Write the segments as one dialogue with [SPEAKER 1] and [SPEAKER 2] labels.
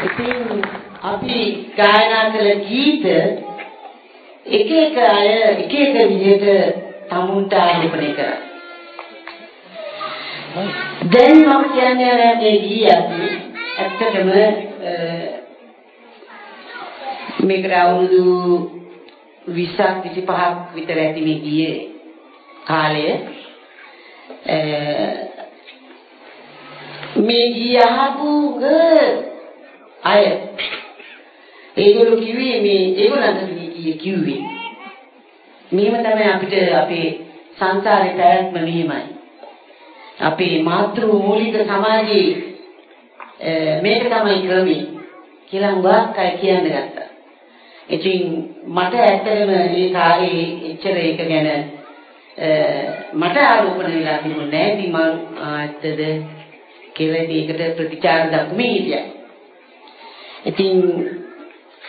[SPEAKER 1] ඉතින් අපි ගායනා කළ ගීත එක එක අය එක එක විදිහට තමුන්ට ආරෝපණය කරා. දැන් මම කියන්නේ මේ ගීයක් ඇත්තටම මේකට අවුරුදු 20ක් 25ක් විතර ඇති මේ ගියේ කාලය මේ ගිය අහපු අය ඒගොල්ලෝ කිව්වේ මේ ඒගොල්ලන්ට මේ ගියේ කිව්වේ මෙහෙම තමයි අපිට අපේ සංසාරේ පැවැත්ම මෙහෙමයි අපේ මාතෘ මූලික සමාජයේ මේක තමයි ක්‍රමය කියලා හුඟක් අය කියන්න ගත්තා. ඉතින් මට ඇත්තටම මේ කාලේ එච්චර ඒක ගැන මට ආරෝපණය වෙලා තිබුණේ නැහැ. ඉතින් මම ඇත්තද කියලා ඒකට ප්‍රතිචාර දක්වමින් හිටියා. ඉතින්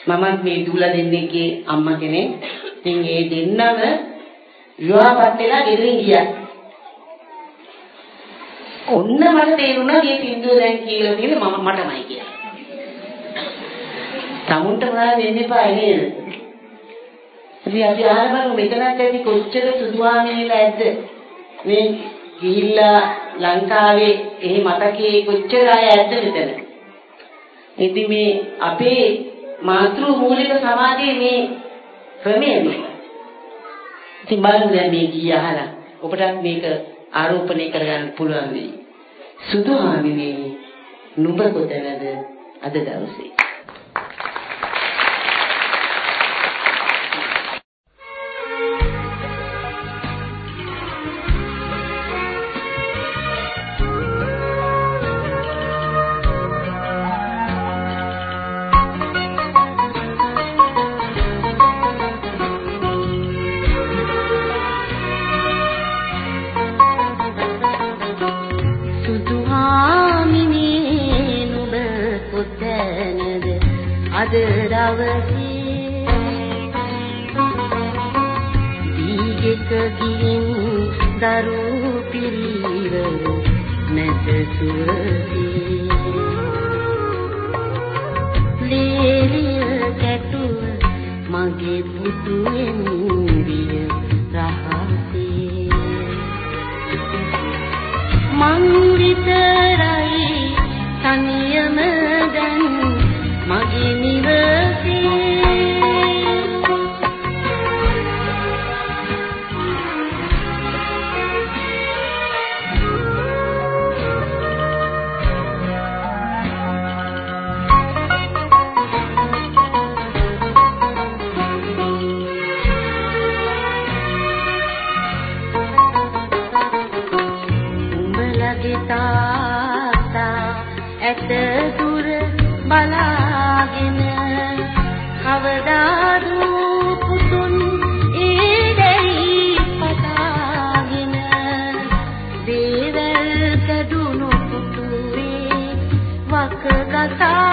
[SPEAKER 1] මමත් මේ දුල දෙන්නෙක්ගේ අම්මා කෙනෙක්. ඉතින් ඒ දෙන්නම විවාහපත් වෙලා ගෙදරින් ගියා. ඔන්න මට තේරුණා මේ සින්දුව දැන් කියලා තියෙන්නේ මම මටමයි කියලා. තමුන්ට මොනවද වෙන්න එපා නේද? ඉතින් අපි අහලා බලමු මෙතනත් ඇති කොච්චර සුදුවාමිනේලා ඇද්ද? මේ ගිහිල්ලා ලංකාවේ එහි මතකයේ කොච්චර අය ඇද්ද මෙතන? ඉතින් මේ අපේ මාතෘ මූලික සමාජයේ මේ ක්‍රමය මේක. ඉතින් බලමු දැන් මේ ගිය අහලා ඔබටත් මේක ආරෝපණය කරගන්න පුළුවන් වෙයි. සුදු හාමිනේ නුඹ කොතැනද අද දවසේ දඩුණු පුටුවේ වකගතා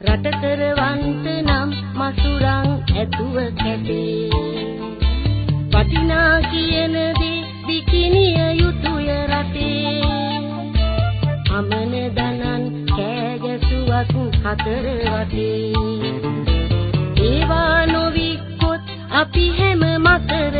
[SPEAKER 1] රට කරවන්ත නම් මසුරන් ඇතුව කැටේ. වටිනා කියන දේ විකිනිය යුතුය රටේ. අමන දනන් කෑගැසුවක් හතර වටේ. ඒවා නොවිකොත් අපි හැම මතර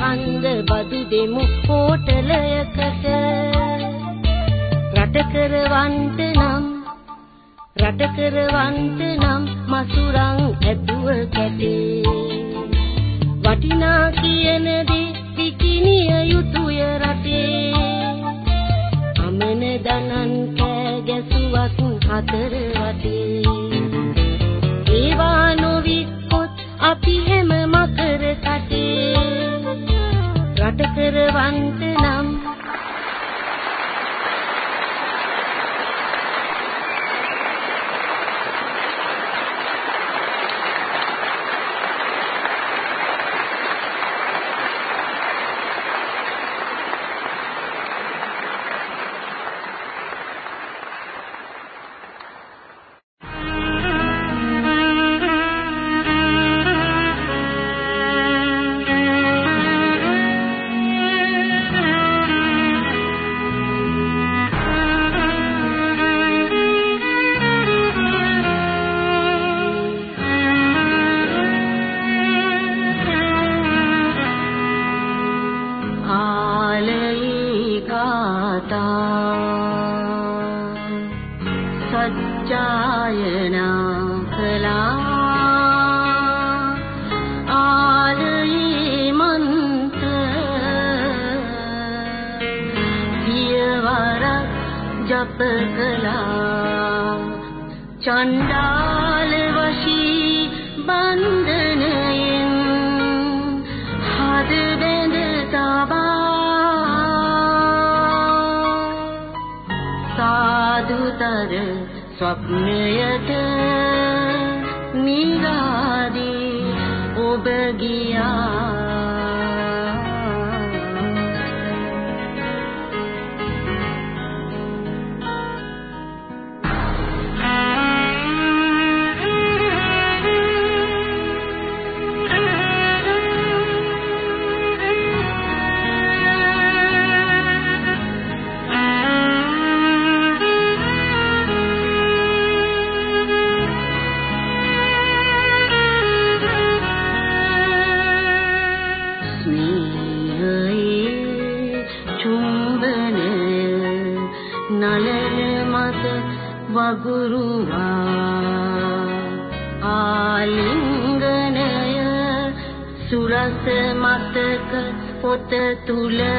[SPEAKER 1] කන්ද බදු දෙමු හෝටලයකට රට කරවන්ට නම් රට කරවන්ට නම් මසුරන් ඇතුව කැටේ. වටිනා කියන දේ විකිනිය යුතුය රටේ. අමන දනන් කෑ ගැසුවක් හතර tu lado.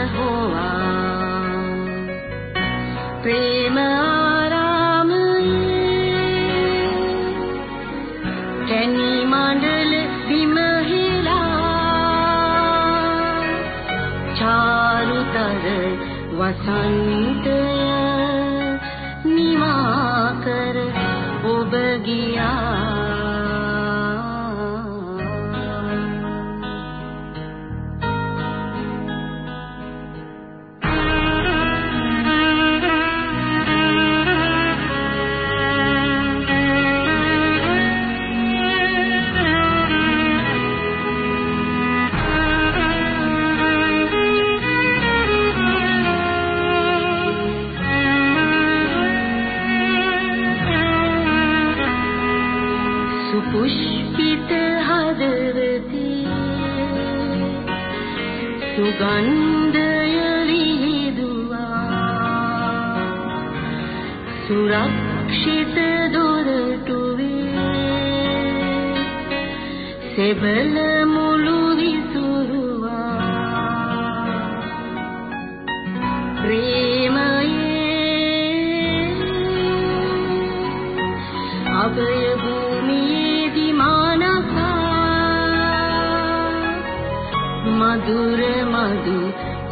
[SPEAKER 1] මధుර මధు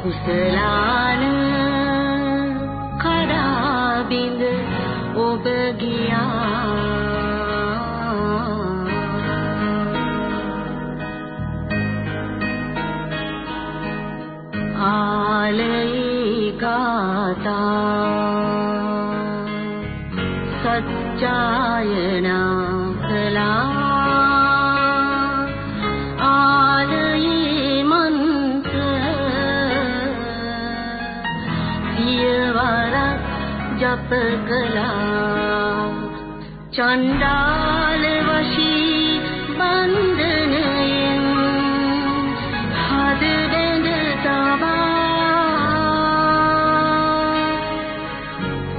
[SPEAKER 1] කුසලාන ඔබ ගියා චණ්ඩාල වශී බන්ධනයෙන් හද බැඳ තබා.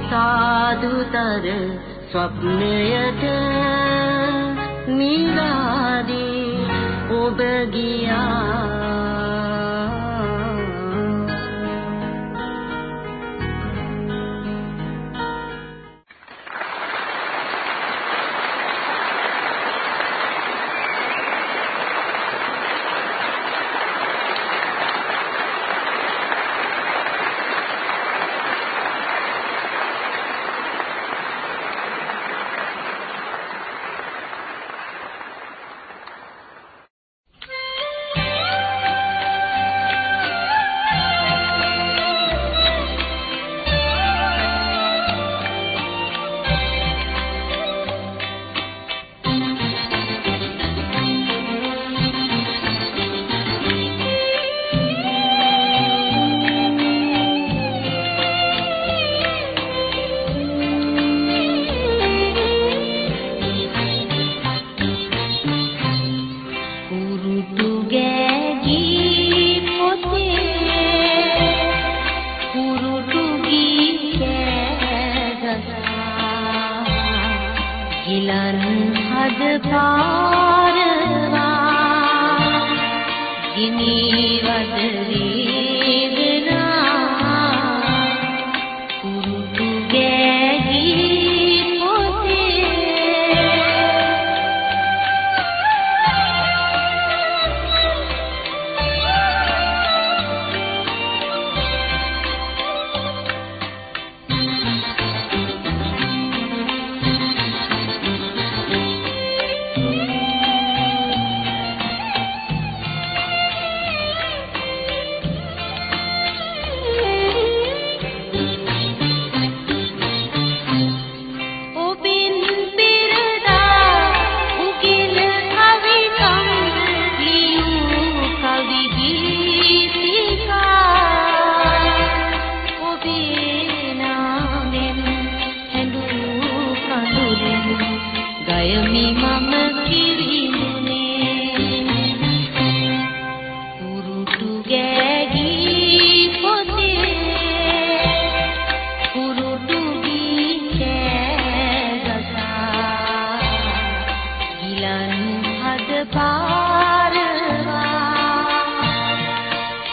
[SPEAKER 1] සාදුතර ස්වප්නයට නිලාදී ඔබ ගියා.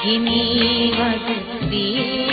[SPEAKER 1] गिनी वदति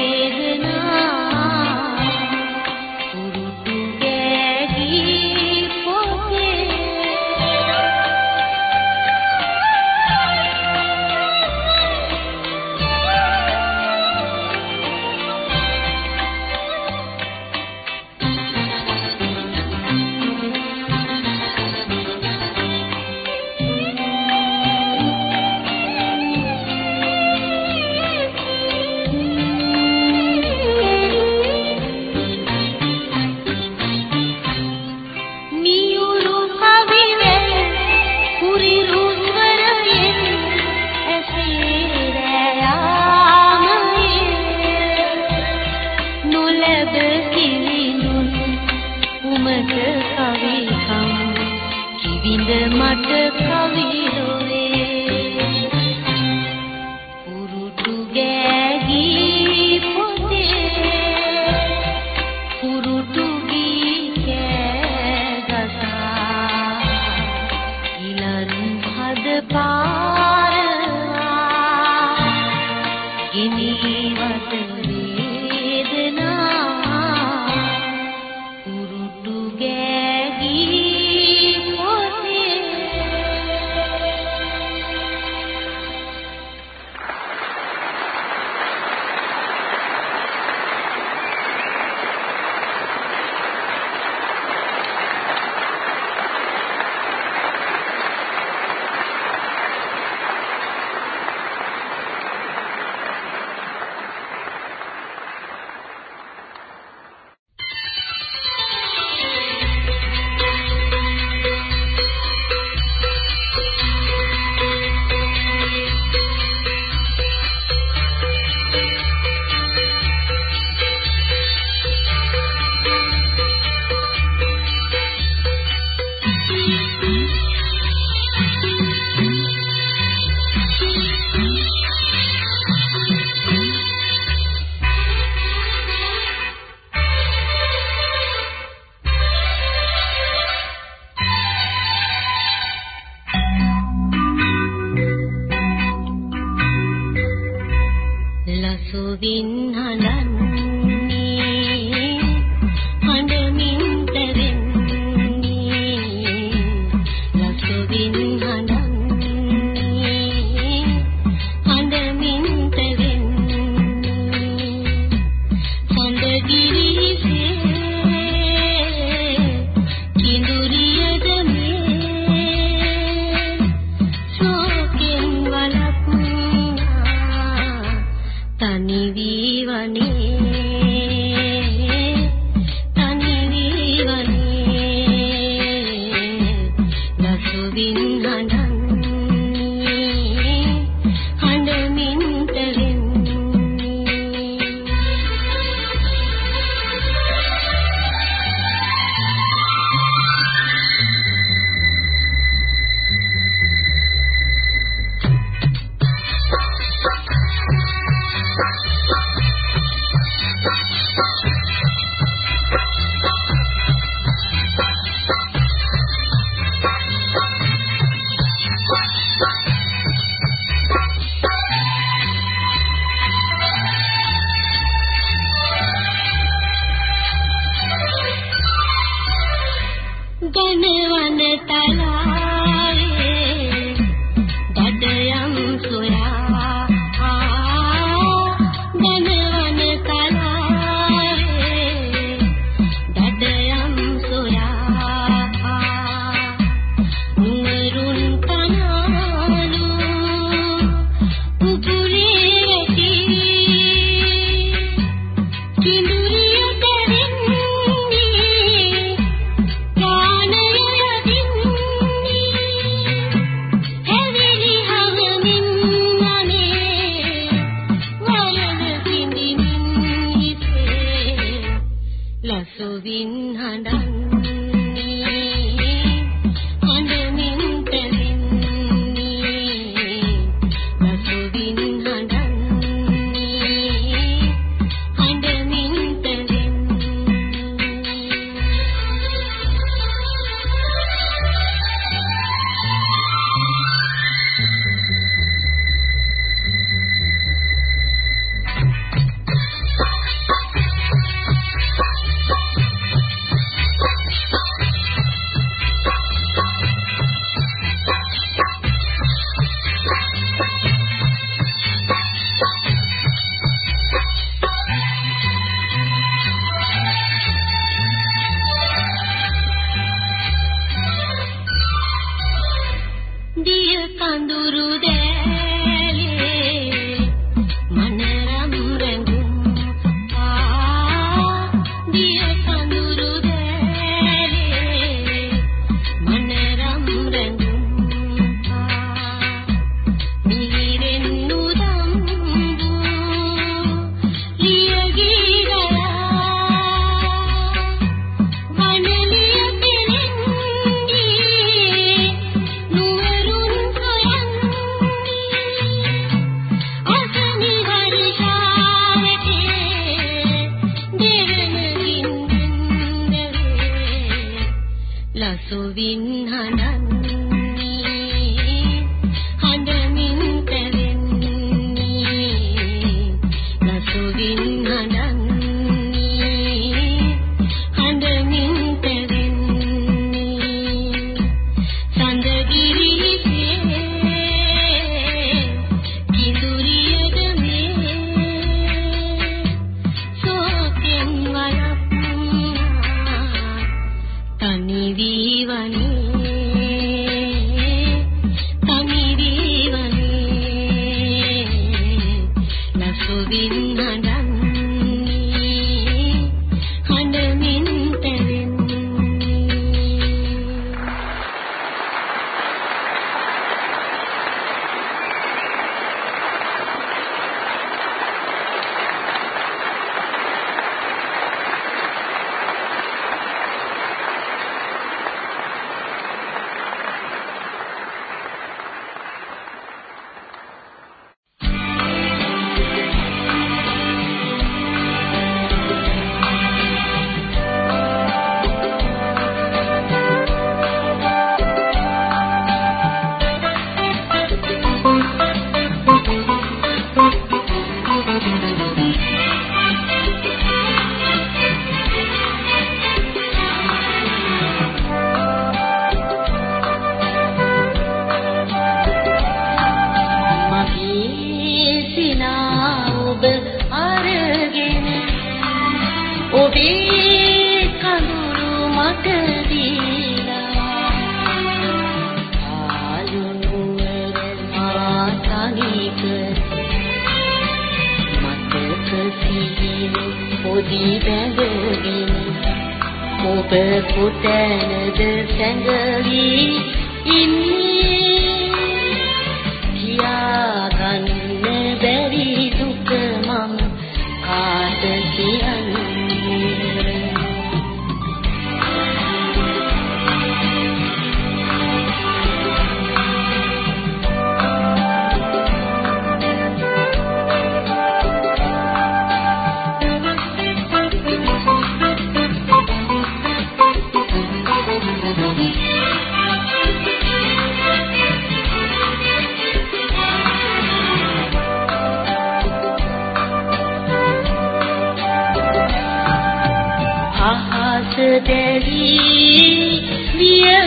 [SPEAKER 1] විය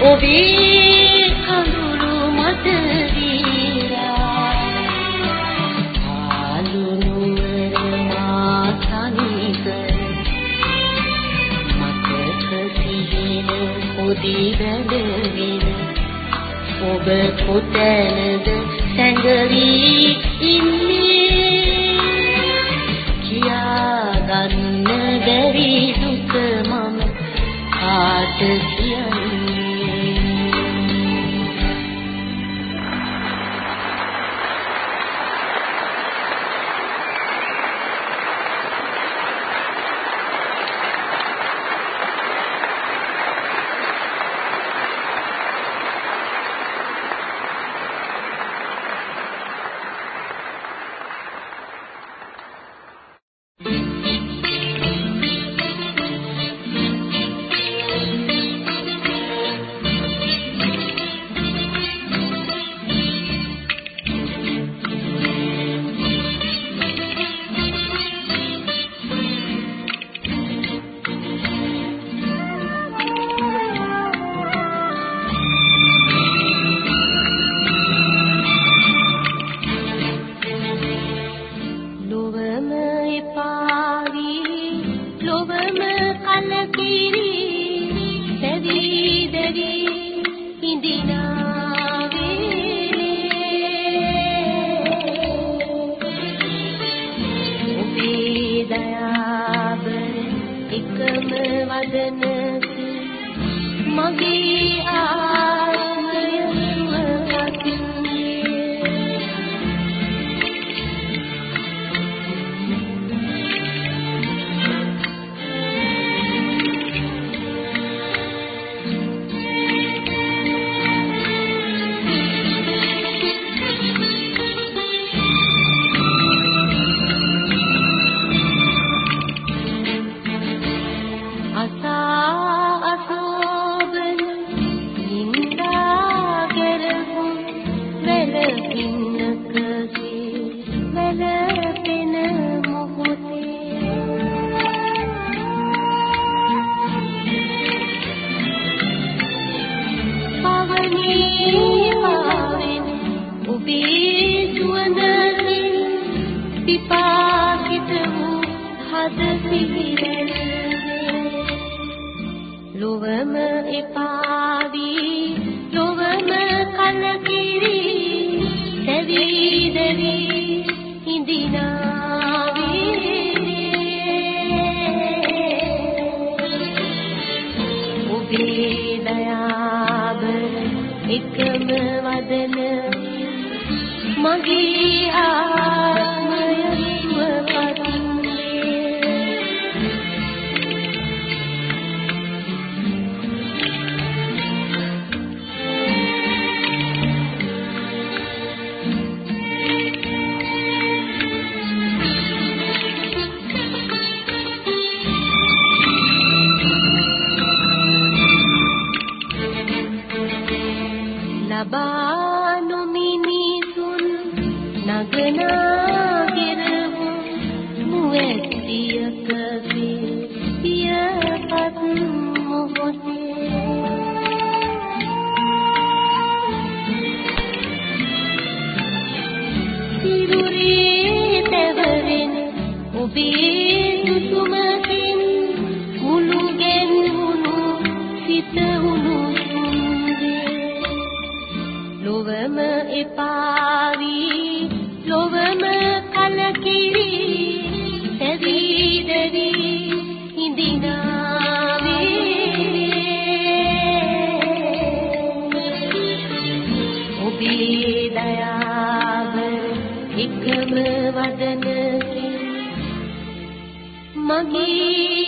[SPEAKER 1] ඔබේ කඳුළු මත වීරා ආලුනුවර මා තනිකර මතක සිහින ඔදි වැඳ වෙන ඔබ කොතැනද be ලබා නොමිනිසුන් නගනා කෙරහු මුවැත්තියක වේ පියපත් මොහොතේ. සිරුරේ තැවරෙන ඔබේ मगी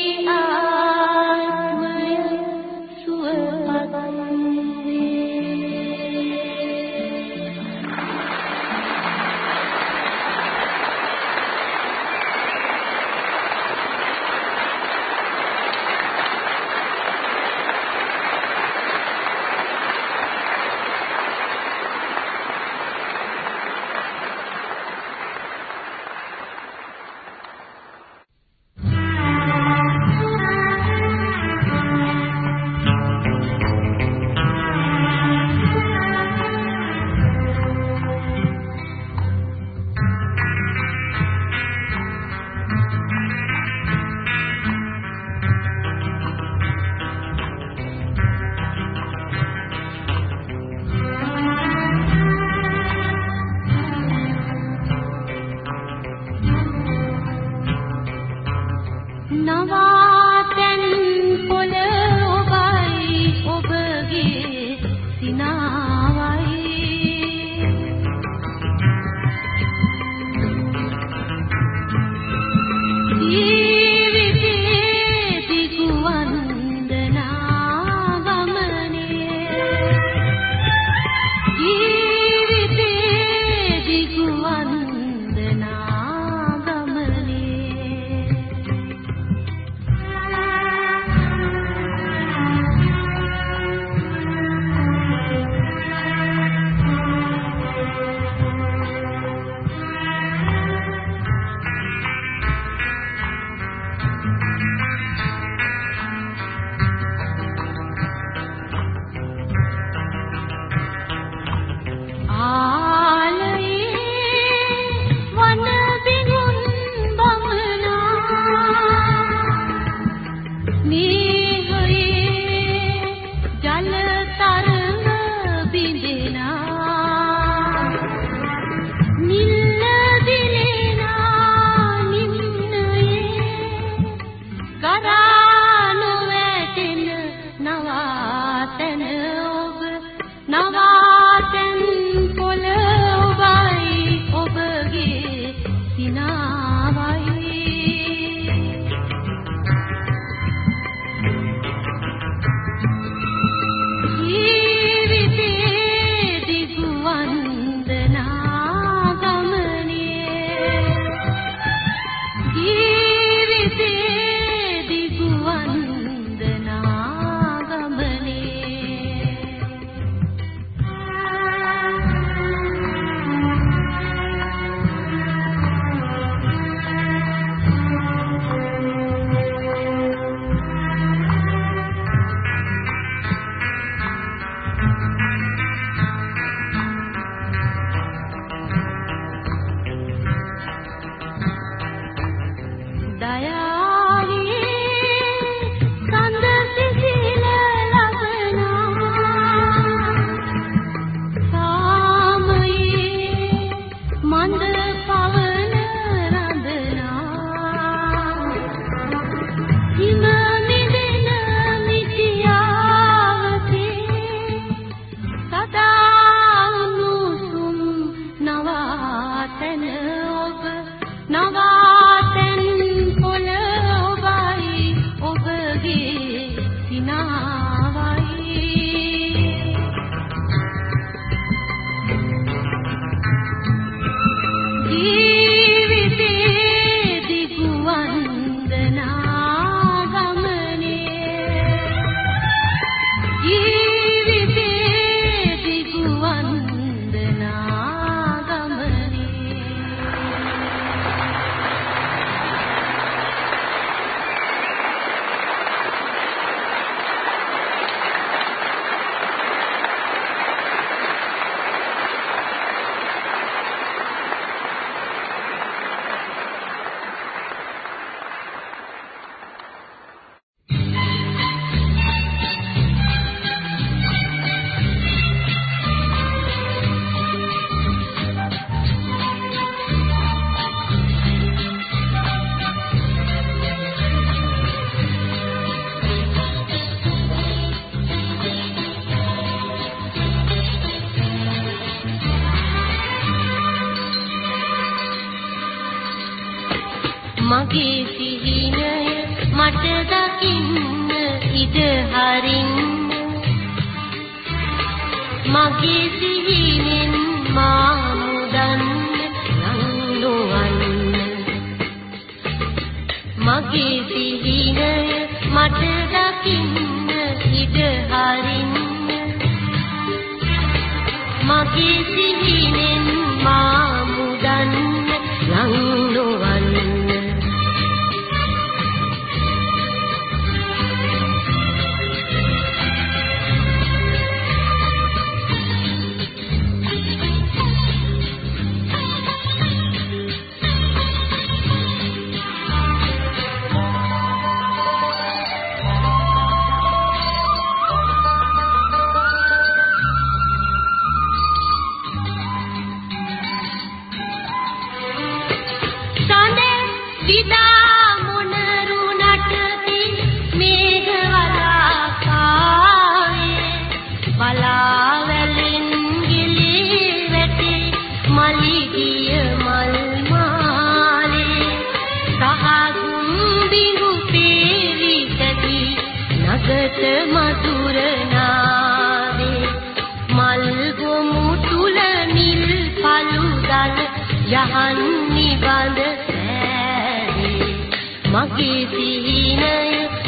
[SPEAKER 1] මගේ සිහිනය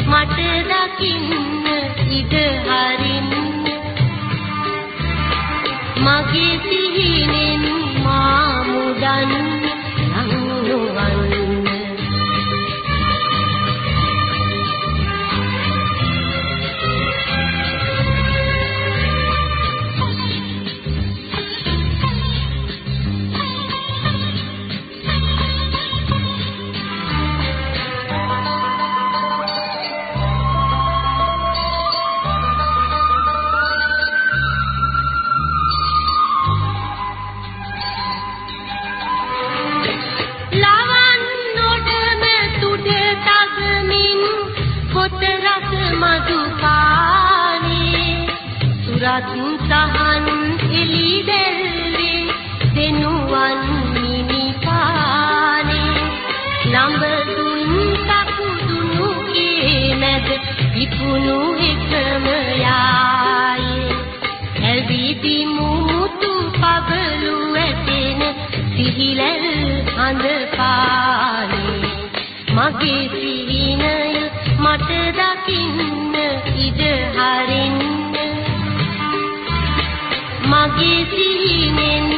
[SPEAKER 1] මට දකින්න ඉඩ හරින්න. මගේ සිහිනෙන් මා මුදන්න මගේ සිහිනය මට දකින්න ඉඩ හරින්න. මගේ සිහිනෙන්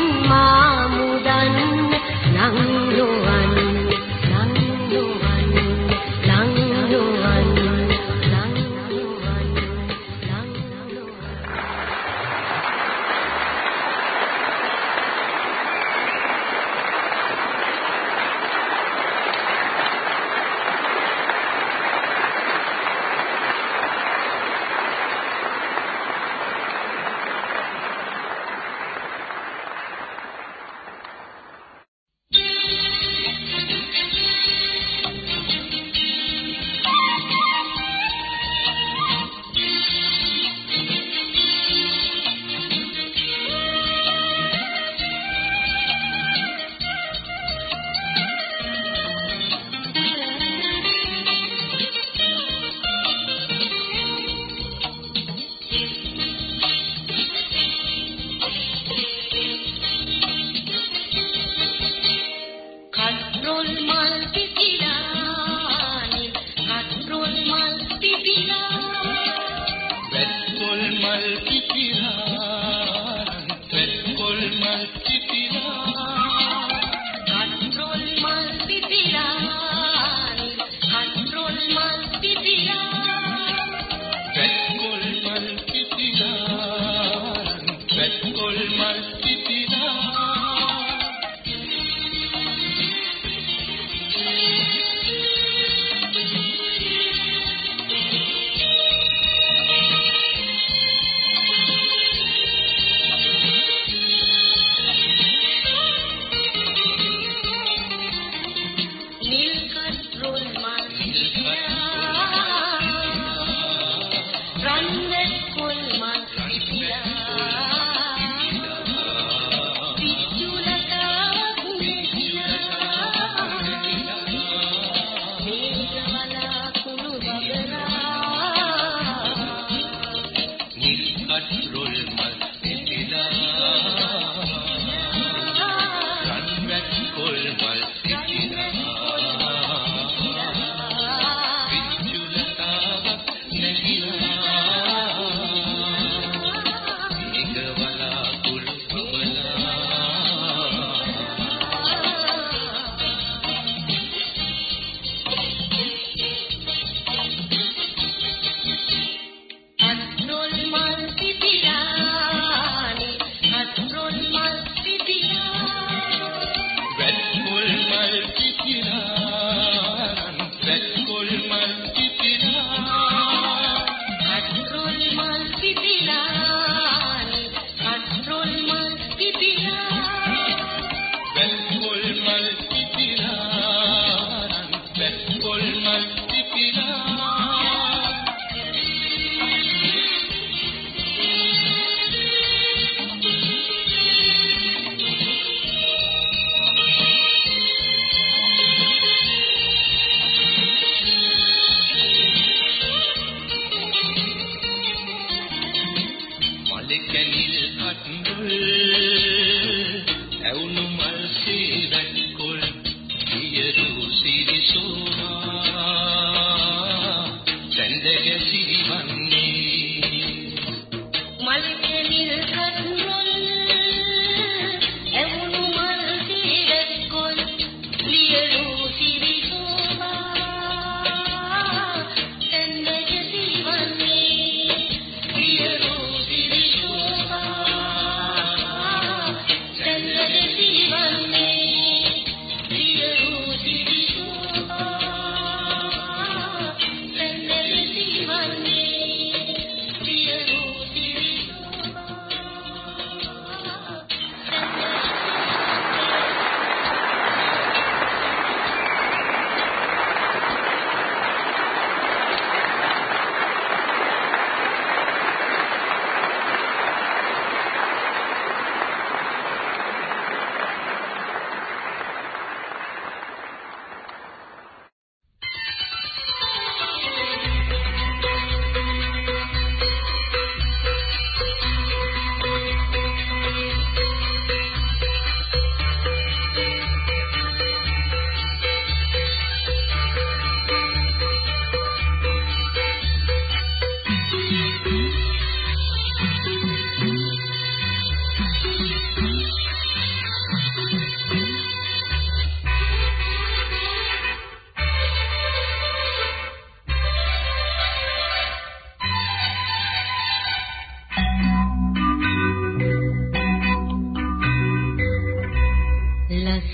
[SPEAKER 1] no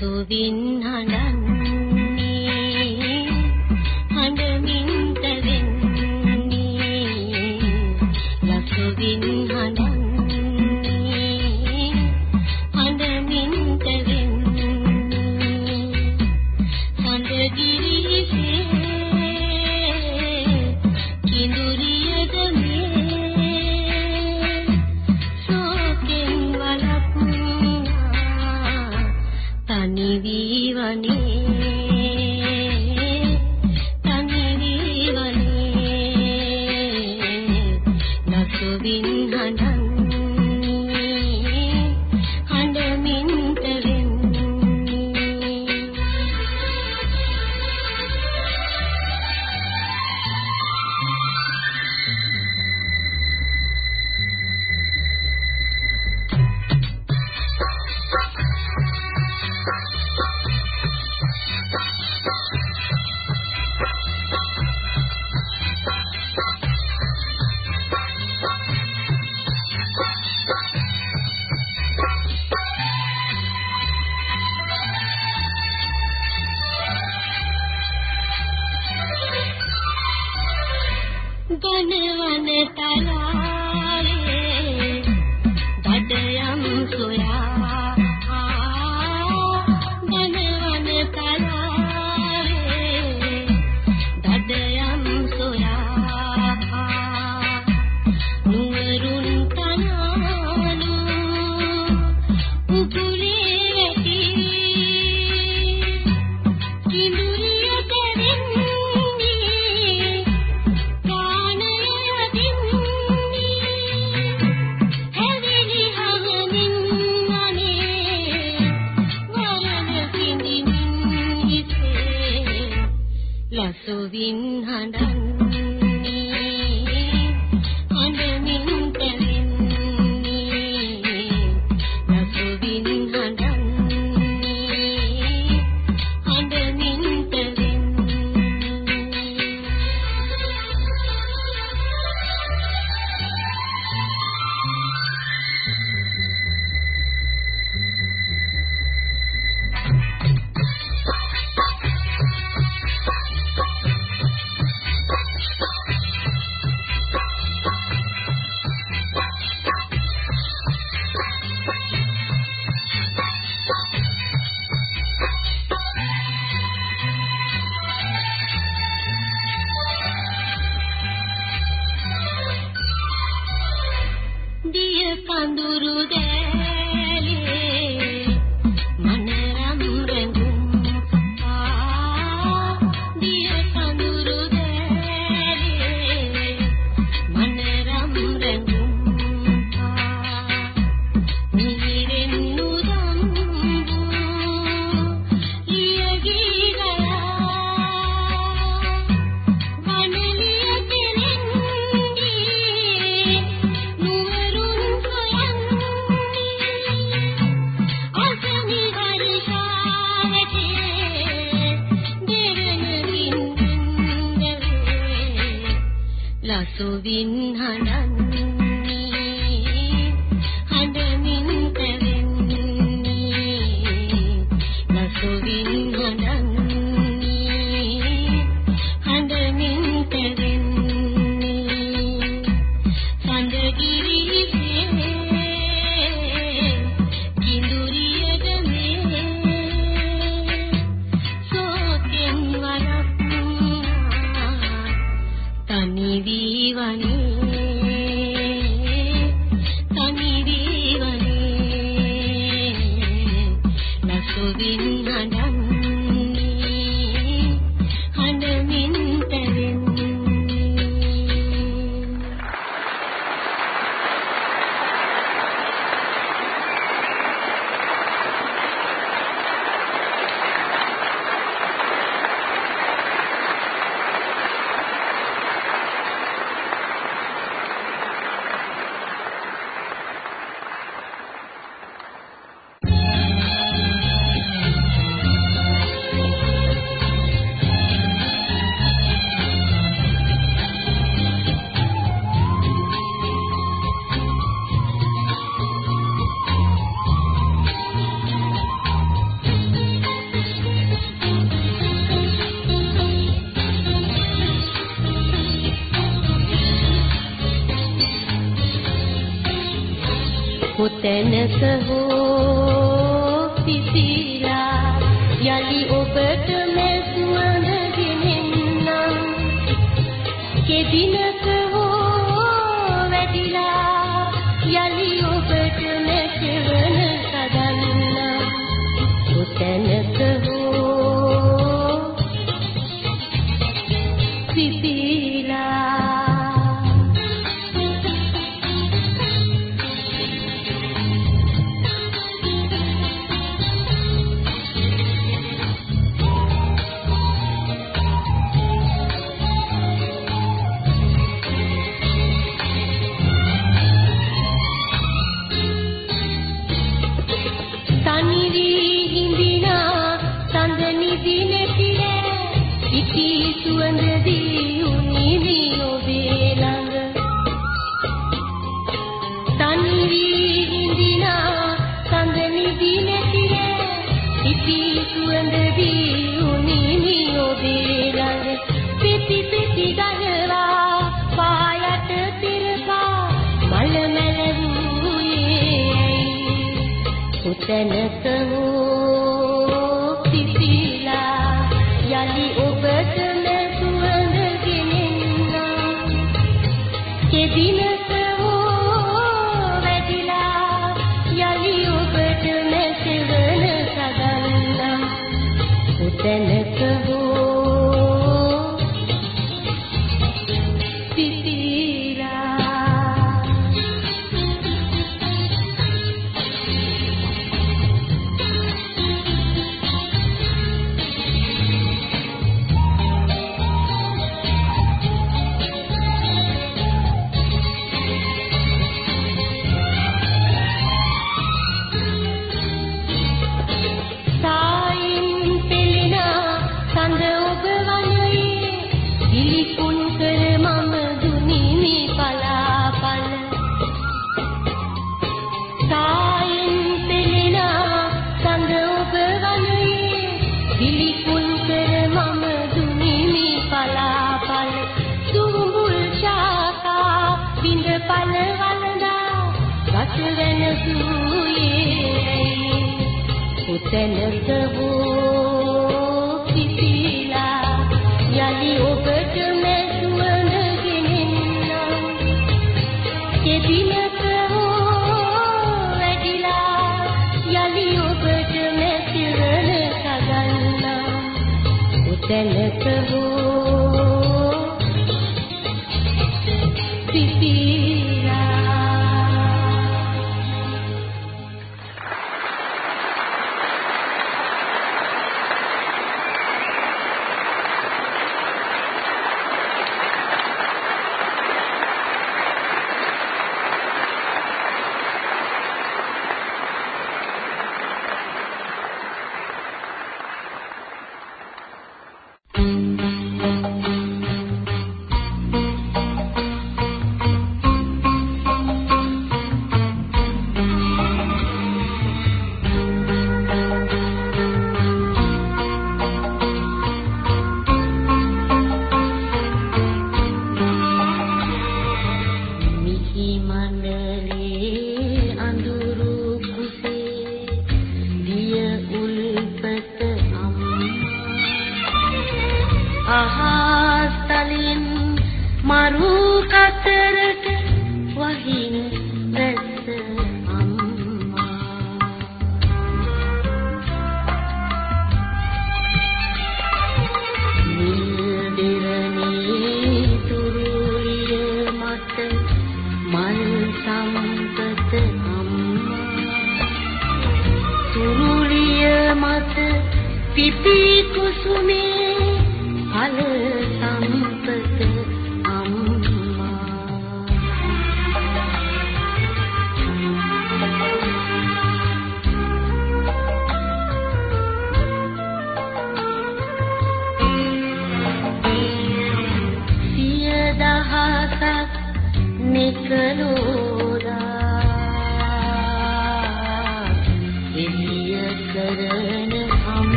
[SPEAKER 1] සුවින්හනන් ලසුවින් හඬන්නේ